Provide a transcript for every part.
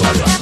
sola.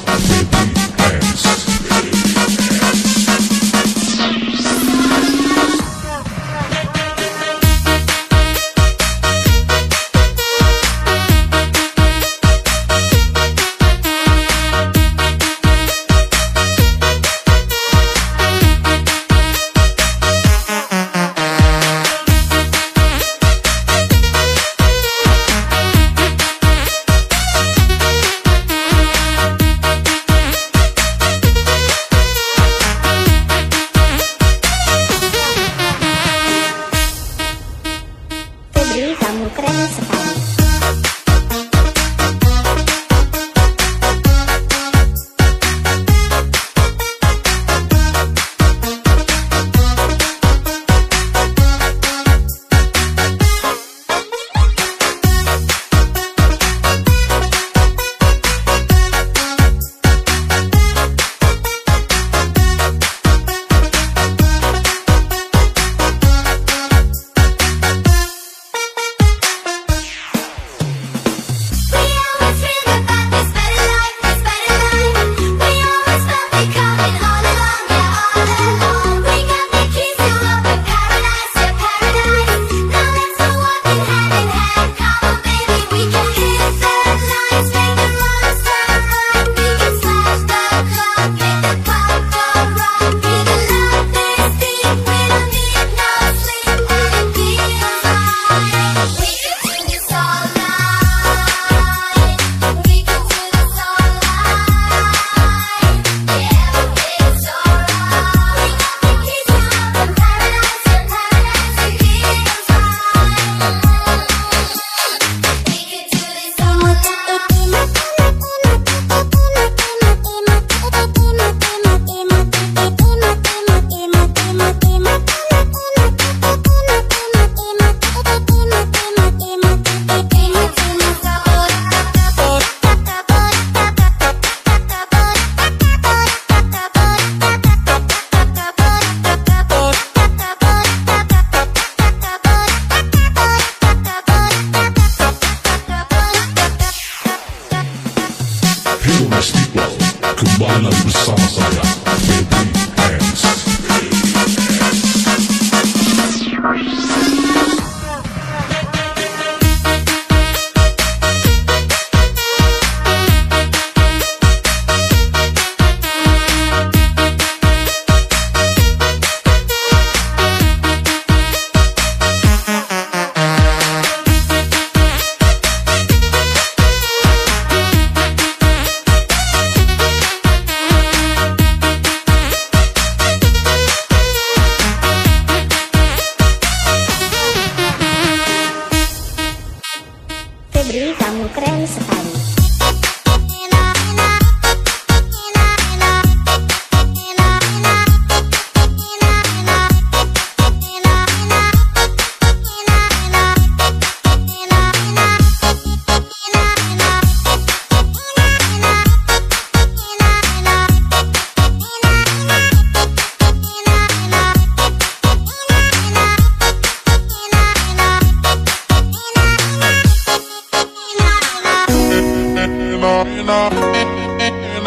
Kembali bersama saya